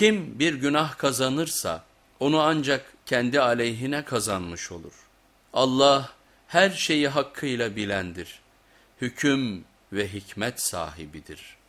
Kim bir günah kazanırsa onu ancak kendi aleyhine kazanmış olur. Allah her şeyi hakkıyla bilendir. Hüküm ve hikmet sahibidir.''